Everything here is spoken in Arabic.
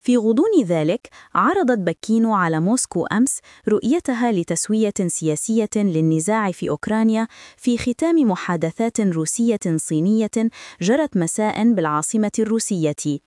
في غضون ذلك عرضت بكينو على موسكو أمس رؤيتها لتسوية سياسية للنزاع في أوكرانيا في ختام محادثات روسية صينية جرت مساء بالعاصمة الروسية.